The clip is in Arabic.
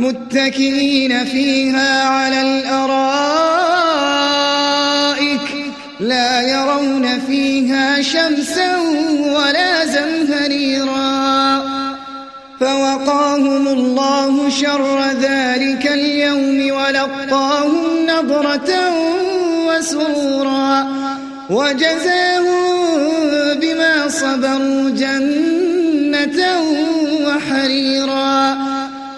متكئين فيها على الأرائك لا يرون فيها شمسا ولا زمهريرا. فوقاهم الله شر ذلك اليوم ولقاهم نضرة وسرورا. وجزاهم بما صبروا جنة وحريرا.